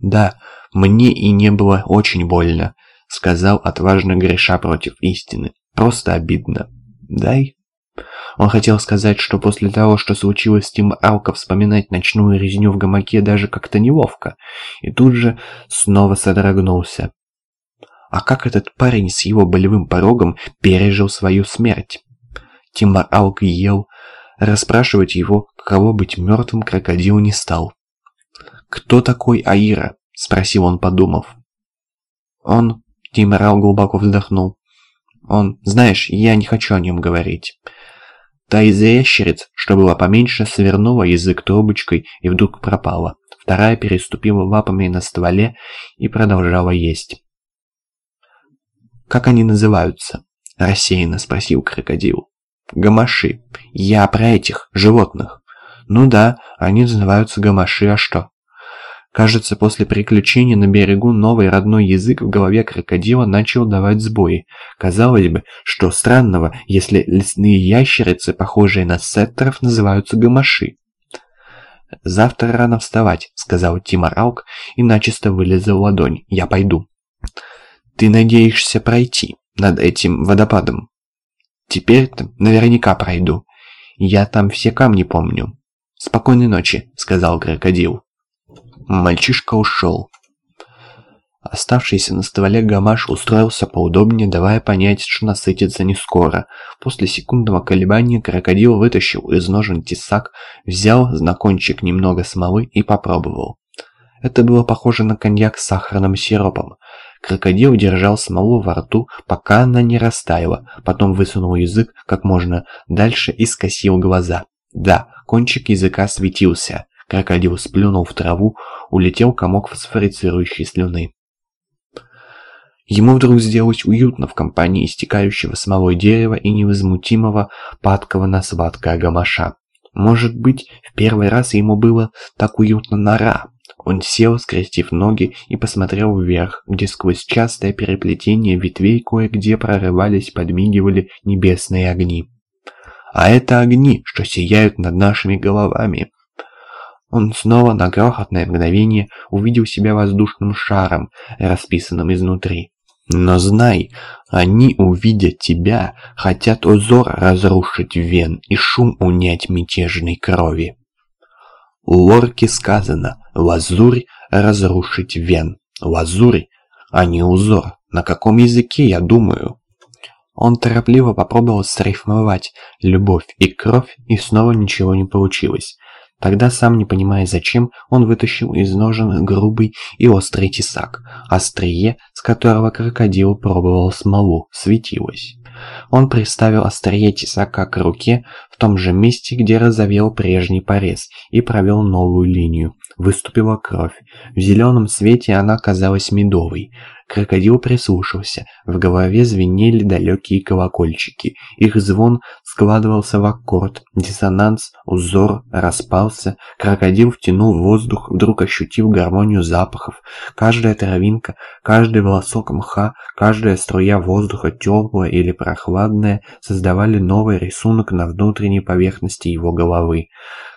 «Да, мне и не было очень больно», — сказал отважно греша против истины. «Просто обидно. Дай». Он хотел сказать, что после того, что случилось с Тим Алка, вспоминать ночную резню в гамаке даже как-то неловко, и тут же снова содрогнулся. А как этот парень с его болевым порогом пережил свою смерть? Тимар Алк ел. Расспрашивать его, кого быть мертвым, крокодил не стал. «Кто такой Аира?» – спросил он, подумав. «Он...» – Тимар Алк глубоко вздохнул. «Он... Знаешь, я не хочу о нем говорить». Та из ящериц, что была поменьше, свернула язык трубочкой и вдруг пропала. Вторая переступила лапами на стволе и продолжала есть. «Как они называются?» – рассеянно спросил крокодил. «Гамаши. Я про этих, животных». «Ну да, они называются гамаши, а что?» Кажется, после приключения на берегу новый родной язык в голове крокодила начал давать сбои. Казалось бы, что странного, если лесные ящерицы, похожие на сеттеров, называются гамаши. «Завтра рано вставать», — сказал Тимар Алк и начисто вылезал ладонь. «Я пойду». Ты надеешься пройти над этим водопадом? Теперь-то наверняка пройду. Я там все камни помню. Спокойной ночи, сказал крокодил. Мальчишка ушел. Оставшийся на стволе гамаш устроился поудобнее, давая понять, что насытится не скоро. После секундного колебания крокодил вытащил из ножен тесак, взял на кончик немного смолы и попробовал. Это было похоже на коньяк с сахарным сиропом. Крокодил держал смолу во рту, пока она не растаяла, потом высунул язык как можно дальше и скосил глаза. Да, кончик языка светился. Крокодил сплюнул в траву, улетел комок фосфорицирующей слюны. Ему вдруг сделалось уютно в компании истекающего смолой дерева и невозмутимого, падкого на сладкое гамаша. Может быть, в первый раз ему было так уютно нора. Он сел, скрестив ноги, и посмотрел вверх, где сквозь частое переплетение ветвей кое-где прорывались, подмигивали небесные огни. А это огни, что сияют над нашими головами. Он снова на крохотное мгновение увидел себя воздушным шаром, расписанным изнутри. Но знай, они, увидят тебя, хотят узор разрушить вен и шум унять мятежной крови. У Лорки сказано «лазурь разрушить вен». Лазурь, а не узор. На каком языке, я думаю? Он торопливо попробовал срифмовать «любовь» и «кровь», и снова ничего не получилось. Тогда, сам не понимая зачем, он вытащил из ножен грубый и острый тесак. Острие, с которого крокодил пробовал смолу, светилось. Он приставил острие тесака к руке в том же месте, где разовел прежний порез, и провел новую линию. Выступила кровь. В зеленом свете она казалась медовой. Крокодил прислушался. В голове звенели далекие колокольчики. Их звон складывался в аккорд. Диссонанс, узор распался. Крокодил втянул воздух, вдруг ощутив гармонию запахов. Каждая травинка, каждый волосок мха, каждая струя воздуха, теплая или прохладная, создавали новый рисунок на внутренней поверхности его головы.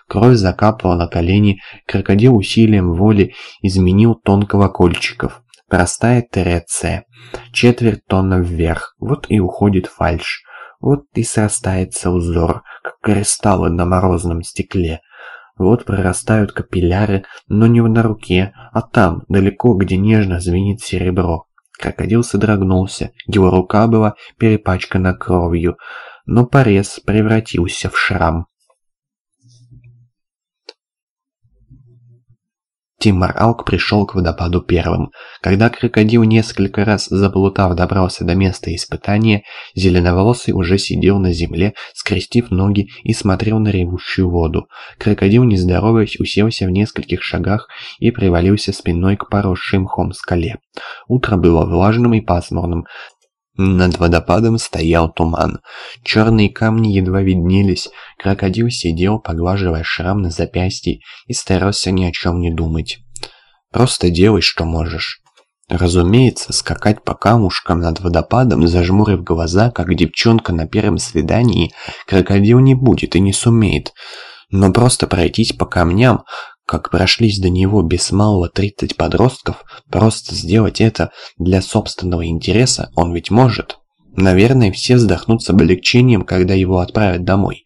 Кровь закапала на колени, крокодил усилием воли изменил тон колокольчиков. Простая Тереция. Четверть тона вверх. Вот и уходит фальш. Вот и срастается узор, как кристаллы на морозном стекле. Вот прорастают капилляры, но не на руке, а там, далеко, где нежно звенит серебро. Крокодил содрогнулся, его рука была перепачкана кровью, но порез превратился в шрам. Тимар Алк пришел к водопаду первым. Когда крокодил несколько раз заплутав добрался до места испытания, зеленоволосый уже сидел на земле, скрестив ноги и смотрел на ревущую воду. Крокодил, не здороваясь, уселся в нескольких шагах и привалился спиной к поросшей мхом скале. Утро было влажным и пасмурным, над водопадом стоял туман. Черные камни едва виднелись. Крокодил сидел, поглаживая шрам на запястье, и старался ни о чем не думать. «Просто делай, что можешь». Разумеется, скакать по камушкам над водопадом, зажмурив глаза, как девчонка на первом свидании, крокодил не будет и не сумеет. Но просто пройтись по камням, как прошлись до него без малого 30 подростков, просто сделать это для собственного интереса он ведь может. Наверное, все вздохнут с облегчением, когда его отправят домой.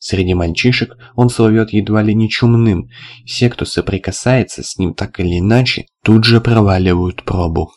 Среди мальчишек он словет едва ли не чумным. Все, кто соприкасается с ним так или иначе, тут же проваливают пробу.